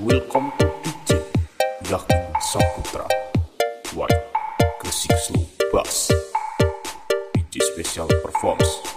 Welcome to DJ Yakin Saputra White Kesik Slow Bass DJ Special Performs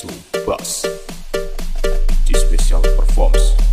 Slow Bass di Special Performs.